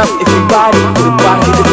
up if you body, put it back